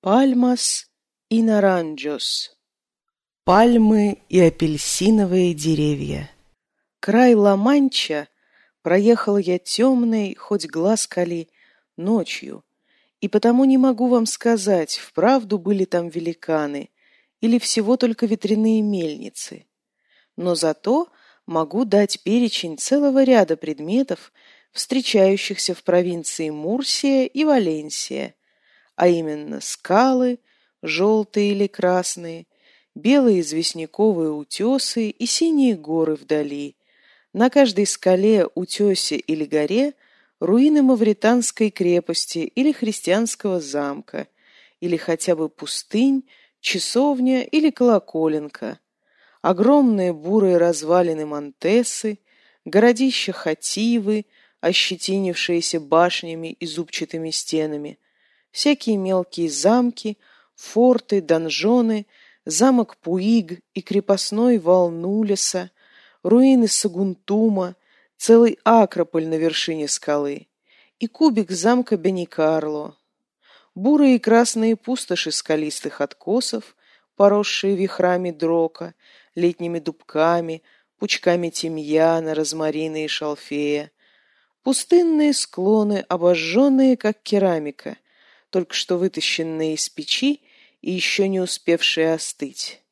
Пальмас и наранджос. Пальмы и апельсиновые деревья. Край Ла-Манча проехал я темный, хоть глаз кали, ночью, и потому не могу вам сказать, вправду были там великаны или всего только ветряные мельницы. Но зато могу дать перечень целого ряда предметов, встречающихся в провинции Мурсия и Валенсия, а именно скалы, желтые или красные, белые известняковые утесы и синие горы вдали. На каждой скале, утесе или горе руины мавританской крепости или христианского замка, или хотя бы пустынь, часовня или колоколенка, огромные бурые развалины Монтесы, городища Хативы, ощетинившиеся башнями и зубчатыми стенами, всякие мелкие замки, форты, донжоны, замок Пуиг и крепостной вал Нулеса, руины Сагунтума, целый Акрополь на вершине скалы и кубик замка Беникарло, бурые и красные пустоши скалистых откосов, поросшие вихрами дрока, летними дубками, пучками тимьяна, розмарина и шалфея, пустынные склоны, обожженные, как керамика, только что вытащенные из печи и еще не успевшие остыть,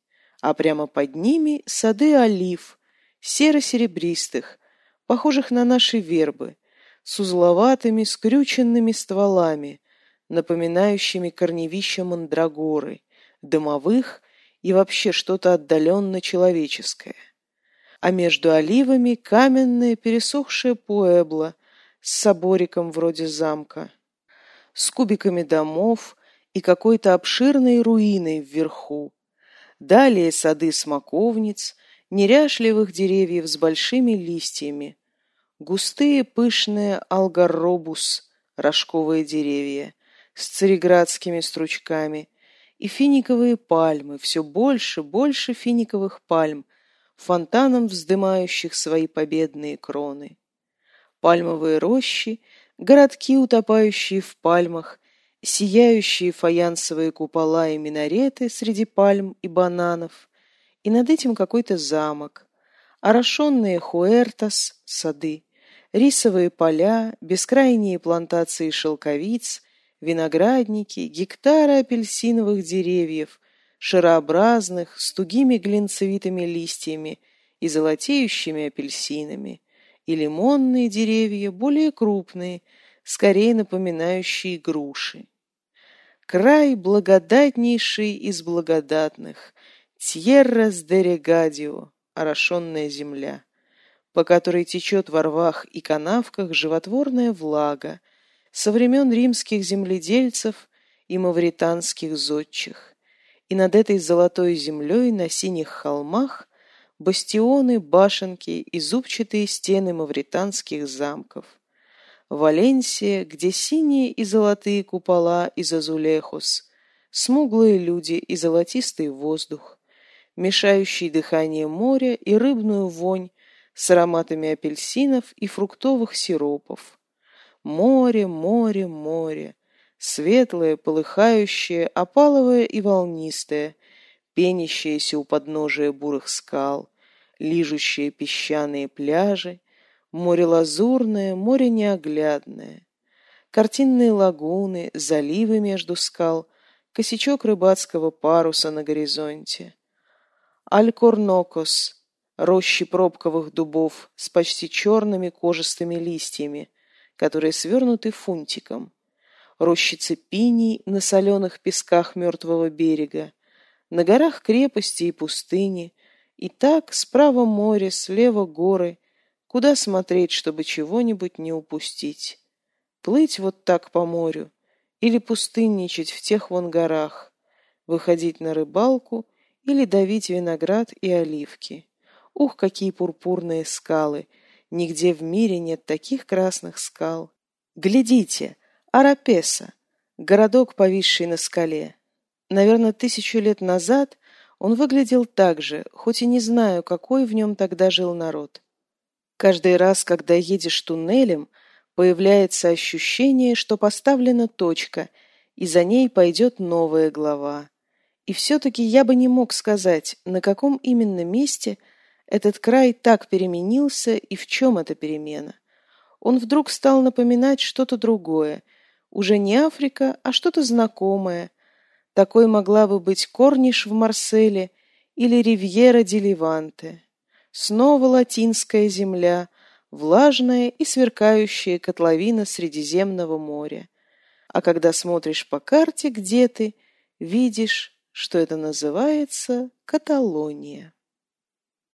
а прямо под ними сады олив, серо-серебристых, похожих на наши вербы, с узловатыми скрюченными стволами, напоминающими корневища мандрагоры, дымовых и вообще что-то отдаленно человеческое. А между оливами каменное пересохшее пуэбло с собориком вроде замка, с кубиками домов и какой-то обширной руиной вверху. Далее сады смоковниц, неряшливых деревьев с большими листьями, густые пышные алгаробус, рожковые деревья, с цареградскими стручками, и финиковые пальмы, все больше, больше финиковых пальм, фонтаном вздымающих свои победные кроны. Пальмовые рощи, городки, утопающие в пальмах, сияющие фаянсовые купола и минареты среди пальм и бананов, и над этим какой-то замок, орошенные хуэртас, сады, рисовые поля, бескрайние плантации шелковиц, виноградники, гектары апельсиновых деревьев, шарообразных, с тугими глинцевитыми листьями и золотеющими апельсинами, и лимонные деревья, более крупные, скорее напоминающие груши. Край благодатнейший из благодатных, Тьеррас де Регадио, орошенная земля, по которой течет во рвах и канавках животворная влага, со времен римских земледельцев и мавританских зодчих. И над этой золотой землей на синих холмах бастионы, башенки и зубчатые стены мавританских замков. Валенсия, где синие и золотые купола из Азулехос, смуглые люди и золотистый воздух, мешающий дыхание моря и рыбную вонь с ароматами апельсинов и фруктовых сиропов. Море, море, море, светлое, полыхающее, опаловое и волнистое, пенящееся у подножия бурых скал, лижущие песчаные пляжи, море лазурное, море неоглядное, картинные лагуны, заливы между скал, косячок рыбацкого паруса на горизонте. Алькорнокос, рощи пробковых дубов с почти черными кожистыми листьями, которые свернуты фунтиком, рощицы пиний на соленых песках мертвого берега, на горах крепости и пустыни, и так справа море, слева горы, куда смотреть, чтобы чего-нибудь не упустить. Плыть вот так по морю или пустынничать в тех вон горах, выходить на рыбалку или давить виноград и оливки. Ух, какие пурпурные скалы! Нигде в мире нет таких красных скал. Глядите, Арапеса, городок, повисший на скале. Наверное, тысячу лет назад он выглядел так же, хоть и не знаю, какой в нем тогда жил народ. Каждый раз, когда едешь туннелем, появляется ощущение, что поставлена точка, и за ней пойдет новая глава. И все-таки я бы не мог сказать, на каком именно месте этот край так переменился и в чем эта перемена. Он вдруг стал напоминать что-то другое, уже не Африка, а что-то знакомое. Такой могла бы быть Корниш в Марселе или Ривьера ди Ливанте. Снова латинская земля, влажная и сверкающая котловина Средиземного моря. А когда смотришь по карте, где ты, видишь, что это называется Каталония.